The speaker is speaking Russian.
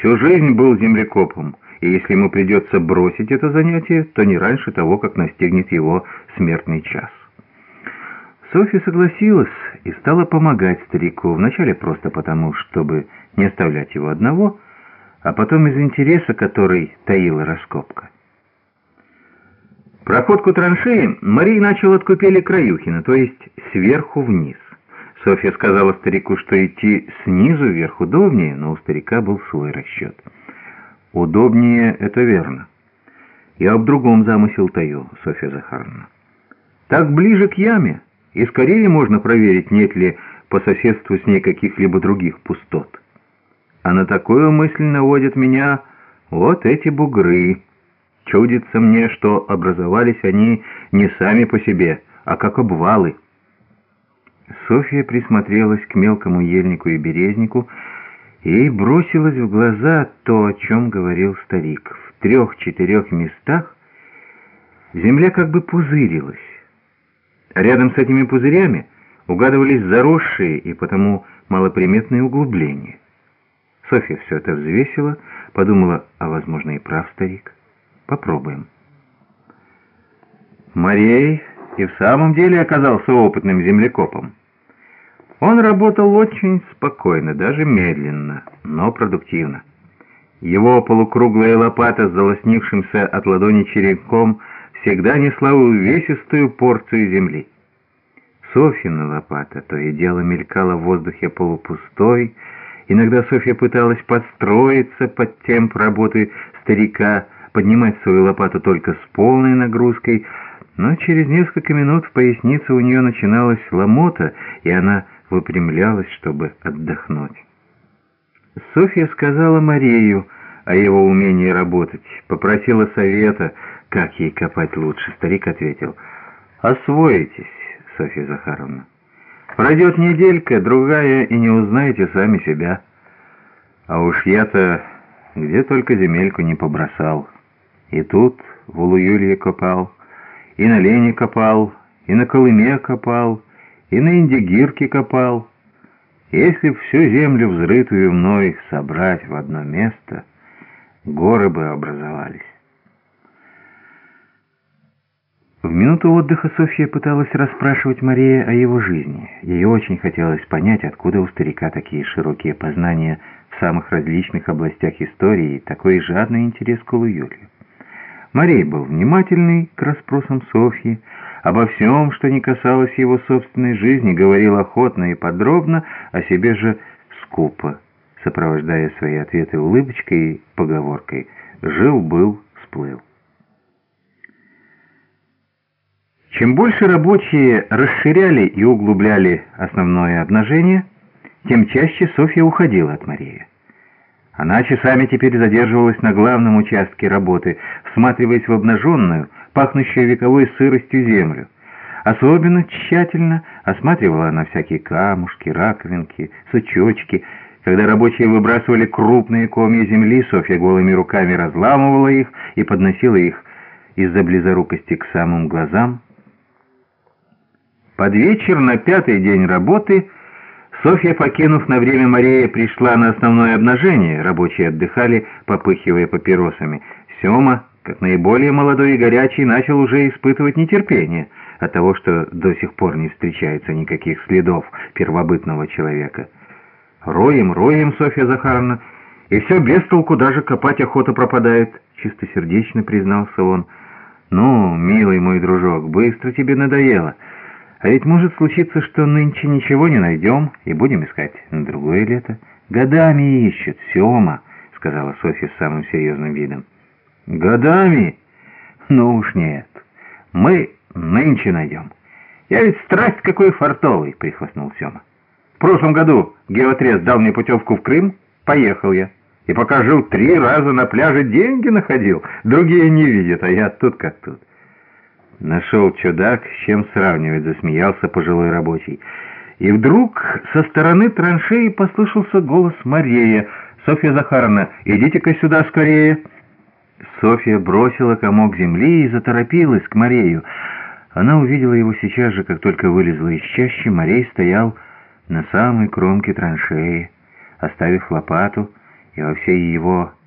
Всю жизнь был землекопом, и если ему придется бросить это занятие, то не раньше того, как настигнет его смертный час. Софья согласилась и стала помогать старику, вначале просто потому, чтобы не оставлять его одного, а потом из интереса, который таила раскопка. Проходку траншеи Мария начала от купели Краюхина, то есть сверху вниз. Софья сказала старику, что идти снизу вверх удобнее, но у старика был свой расчет. «Удобнее — это верно. Я об другом замысел таю, Софья Захаровна. Так ближе к яме, и скорее можно проверить, нет ли по соседству с ней каких-либо других пустот. А на такую мысль наводят меня вот эти бугры». Чудится мне, что образовались они не сами по себе, а как обвалы. Софья присмотрелась к мелкому ельнику и березнику, и бросилось в глаза то, о чем говорил старик. В трех-четырех местах земля как бы пузырилась. Рядом с этими пузырями угадывались заросшие и потому малоприметные углубления. Софья все это взвесила, подумала, а возможно и прав старик. Попробуем. Марей и в самом деле оказался опытным землекопом. Он работал очень спокойно, даже медленно, но продуктивно. Его полукруглая лопата с залоснившимся от ладони черенком всегда несла увесистую порцию земли. Софьина лопата то и дело мелькала в воздухе полупустой, иногда Софья пыталась подстроиться под темп работы старика, поднимать свою лопату только с полной нагрузкой, но через несколько минут в пояснице у нее начиналась ломота, и она выпрямлялась, чтобы отдохнуть. Софья сказала Марию о его умении работать, попросила совета, как ей копать лучше. Старик ответил, «Освоитесь, Софья Захаровна. Пройдет неделька, другая, и не узнаете сами себя. А уж я-то где только земельку не побросал». И тут в Улуюлье копал, и на Лене копал, и на Колыме копал, и на Индигирке копал. Если всю землю, взрытую мной, собрать в одно место, горы бы образовались. В минуту отдыха Софья пыталась расспрашивать Мария о его жизни. Ей очень хотелось понять, откуда у старика такие широкие познания в самых различных областях истории и такой жадный интерес к Улуюлью. Марей был внимательный к расспросам Софьи, обо всем, что не касалось его собственной жизни, говорил охотно и подробно, о себе же скупо, сопровождая свои ответы улыбочкой и поговоркой «жил-был, сплыл». Чем больше рабочие расширяли и углубляли основное обнажение, тем чаще Софья уходила от Марии. Она часами теперь задерживалась на главном участке работы, всматриваясь в обнаженную, пахнущую вековой сыростью землю. Особенно тщательно осматривала она всякие камушки, раковинки, сучочки. Когда рабочие выбрасывали крупные комья земли, Софья голыми руками разламывала их и подносила их из-за близорукости к самым глазам. Под вечер на пятый день работы – Софья, покинув на время Мария, пришла на основное обнажение. Рабочие отдыхали, попыхивая папиросами. Сема, как наиболее молодой и горячий, начал уже испытывать нетерпение от того, что до сих пор не встречается никаких следов первобытного человека. «Роем, роем, Софья Захаровна, и все без толку, даже копать охота пропадает», — чистосердечно признался он. «Ну, милый мой дружок, быстро тебе надоело». А ведь может случиться, что нынче ничего не найдем и будем искать на другое лето. Годами ищут, Сема, сказала Софья с самым серьезным видом. Годами? Ну уж нет. Мы нынче найдем. Я ведь страсть какой фартовый, прихвастнул Сема. В прошлом году геотрез дал мне путевку в Крым, поехал я. И пока жил три раза на пляже, деньги находил. Другие не видят, а я тут как тут. Нашел чудак, с чем сравнивать, засмеялся пожилой рабочий. И вдруг со стороны траншеи послышался голос Мария. «Софья Захаровна, идите-ка сюда скорее!» Софья бросила комок земли и заторопилась к Марею. Она увидела его сейчас же, как только вылезла из чащи. Марей стоял на самой кромке траншеи, оставив лопату, и во всей его